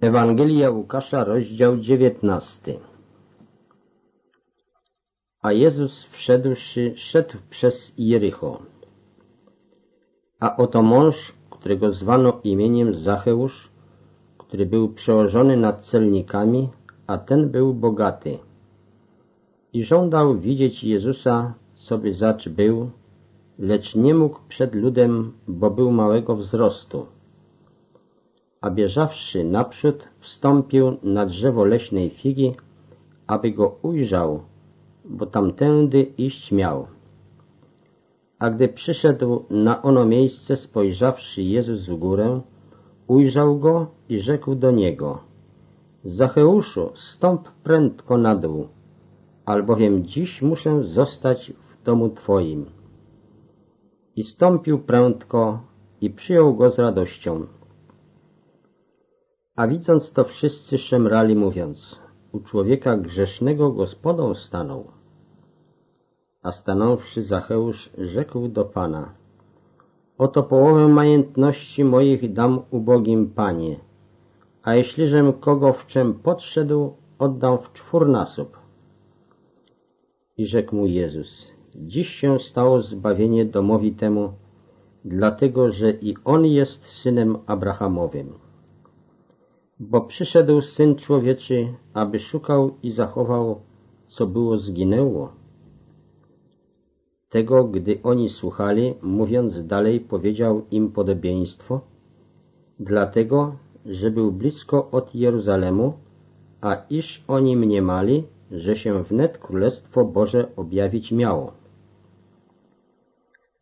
Ewangelia Łukasza, rozdział dziewiętnasty. A Jezus wszedłszy, szedł przez Jericho. A oto mąż, którego zwano imieniem Zacheusz, który był przełożony nad celnikami, a ten był bogaty. I żądał widzieć Jezusa, co by zacz był, lecz nie mógł przed ludem, bo był małego wzrostu a bieżawszy naprzód, wstąpił na drzewo leśnej figi, aby go ujrzał, bo tamtędy iść miał. A gdy przyszedł na ono miejsce, spojrzawszy Jezus w górę, ujrzał go i rzekł do niego, Zacheuszu, stąp prędko na dół, albowiem dziś muszę zostać w domu Twoim. I stąpił prędko i przyjął go z radością. A widząc to wszyscy szemrali mówiąc, u człowieka grzesznego gospodą stanął. A stanąwszy Zacheusz rzekł do Pana, oto połowę majątności moich dam ubogim Panie, a jeśliżem kogo w czym podszedł, oddam w czwórnasób. I rzekł mu Jezus, dziś się stało zbawienie domowi temu, dlatego że i on jest synem Abrahamowym bo przyszedł Syn Człowieczy, aby szukał i zachował, co było zginęło. Tego, gdy oni słuchali, mówiąc dalej, powiedział im podobieństwo, dlatego, że był blisko od Jeruzalemu, a iż oni mniemali, że się wnet Królestwo Boże objawić miało.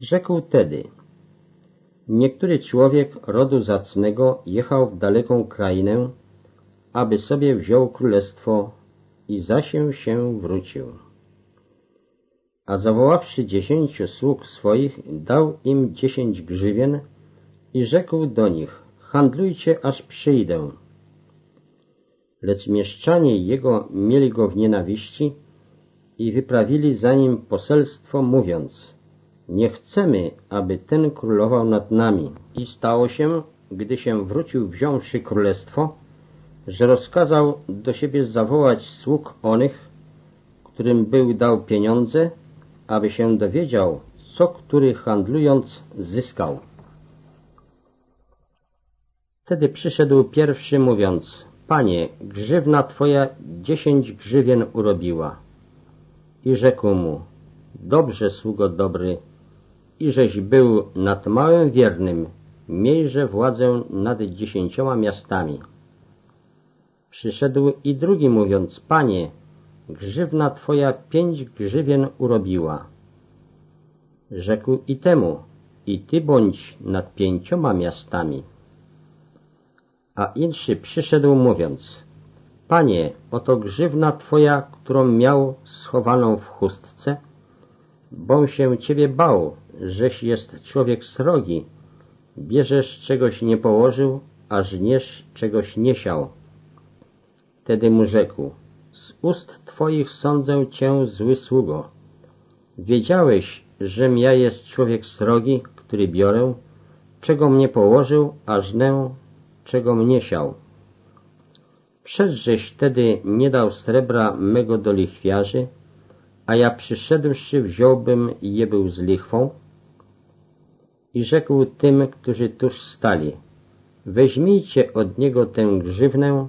Rzekł tedy, Niektóry człowiek rodu zacnego jechał w daleką krainę, aby sobie wziął królestwo i zasię się wrócił. A zawoławszy dziesięciu sług swoich, dał im dziesięć grzywien i rzekł do nich, handlujcie, aż przyjdę. Lecz mieszczanie jego mieli go w nienawiści i wyprawili za nim poselstwo, mówiąc – nie chcemy, aby ten królował nad nami. I stało się, gdy się wrócił wziąwszy królestwo, że rozkazał do siebie zawołać sług onych, którym był dał pieniądze, aby się dowiedział, co który handlując zyskał. Wtedy przyszedł pierwszy mówiąc, Panie, grzywna Twoja dziesięć grzywien urobiła. I rzekł mu, dobrze, sługo dobry, i żeś był nad małym wiernym, miejże władzę nad dziesięcioma miastami. Przyszedł i drugi mówiąc, Panie, grzywna Twoja pięć grzywien urobiła. Rzekł i temu, i Ty bądź nad pięcioma miastami. A inszy przyszedł mówiąc, Panie, oto grzywna Twoja, którą miał schowaną w chustce, bom się Ciebie bał, żeś jest człowiek srogi, bierzesz czegoś nie położył, a żniesz czegoś nie siał. Wtedy mu rzekł, z ust Twoich sądzę Cię, zły sługo. Wiedziałeś, żem ja jest człowiek srogi, który biorę, czego mnie położył, a żnę, czego mnie siał. Przedżeś wtedy nie dał srebra mego do lichwiarzy, a ja przyszedłszy wziąłbym je był z lichwą, i rzekł tym, którzy tuż stali, weźmijcie od niego tę grzywnę,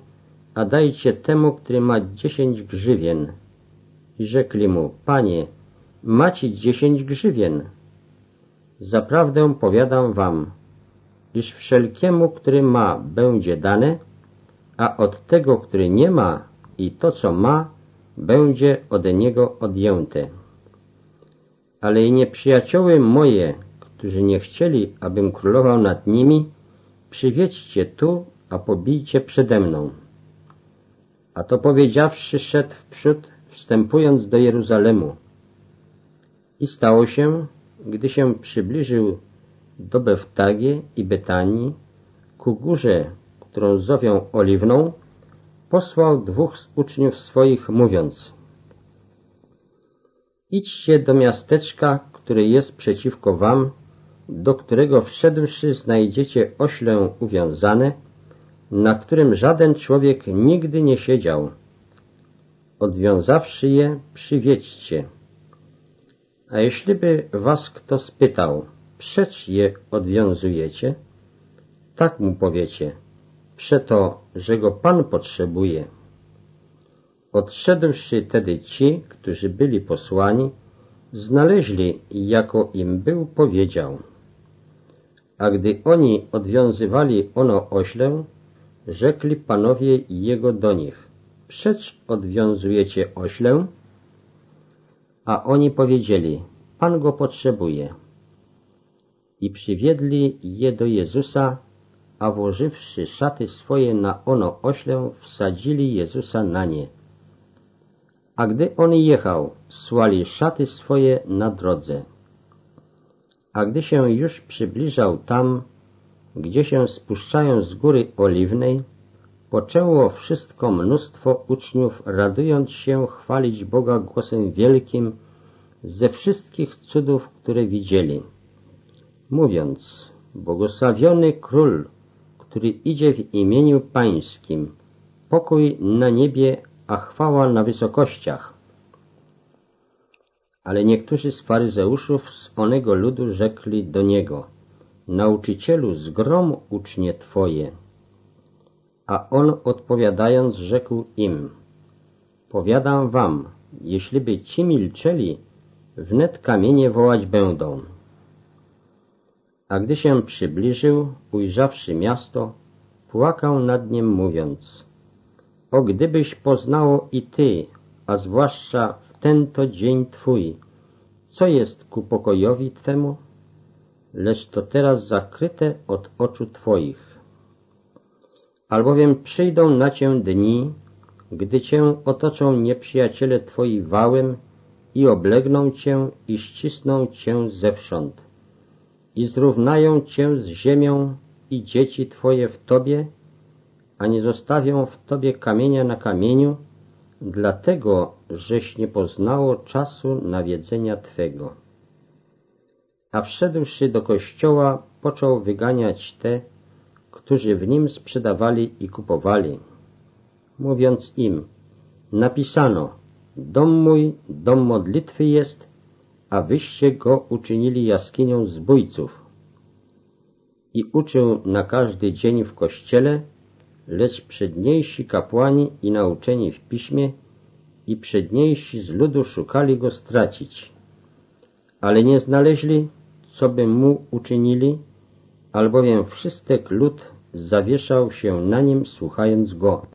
a dajcie temu, który ma dziesięć grzywien. I rzekli mu, panie, macie dziesięć grzywien. Zaprawdę powiadam wam, iż wszelkiemu, który ma, będzie dane, a od tego, który nie ma i to, co ma, będzie ode niego odjęte. Ale i nieprzyjacioły moje, którzy nie chcieli, abym królował nad nimi, przywiedźcie tu, a pobijcie przede mną. A to powiedziawszy, szedł wprzód, wstępując do Jeruzalemu. I stało się, gdy się przybliżył do Beftagie i Betanii, ku górze, którą zowią Oliwną, posłał dwóch z uczniów swoich, mówiąc Idźcie do miasteczka, które jest przeciwko wam do którego wszedłszy znajdziecie oślę uwiązane, na którym żaden człowiek nigdy nie siedział. Odwiązawszy je, przywiedźcie. A jeśliby was kto spytał, przecz je odwiązujecie, tak mu powiecie, przeto, że go Pan potrzebuje. Odszedłszy tedy ci, którzy byli posłani, znaleźli, jako im był powiedział. A gdy oni odwiązywali ono oślę, rzekli panowie jego do nich, przecz odwiązujecie oślę? A oni powiedzieli, Pan go potrzebuje. I przywiedli je do Jezusa, a włożywszy szaty swoje na ono oślę, wsadzili Jezusa na nie. A gdy on jechał, słali szaty swoje na drodze. A gdy się już przybliżał tam, gdzie się spuszczają z góry oliwnej, poczęło wszystko mnóstwo uczniów, radując się chwalić Boga głosem wielkim ze wszystkich cudów, które widzieli, mówiąc, błogosławiony Król, który idzie w imieniu Pańskim, pokój na niebie, a chwała na wysokościach. Ale niektórzy z faryzeuszów z onego ludu rzekli do niego, Nauczycielu, zgrom ucznie Twoje. A on odpowiadając rzekł im, Powiadam wam, jeśliby ci milczeli, wnet kamienie wołać będą. A gdy się przybliżył, ujrzawszy miasto, płakał nad nim mówiąc, O gdybyś poznało i ty, a zwłaszcza ten to dzień twój, co jest ku pokojowi twemu? Lecz to teraz zakryte od oczu twoich. Albowiem przyjdą na cię dni, gdy cię otoczą nieprzyjaciele twoi wałem i oblegną cię i ścisną cię zewsząd i zrównają cię z ziemią i dzieci twoje w tobie, a nie zostawią w tobie kamienia na kamieniu, dlatego, żeś nie poznało czasu nawiedzenia twego. A wszedłszy do kościoła, począł wyganiać te, którzy w nim sprzedawali i kupowali, mówiąc im, napisano, dom mój, dom modlitwy jest, a wyście go uczynili jaskinią zbójców. I uczył na każdy dzień w kościele, lecz przedniejsi kapłani i nauczeni w piśmie i przedniejsi z ludu szukali go stracić. Ale nie znaleźli, co by mu uczynili, albowiem wszystek lud zawieszał się na nim, słuchając go.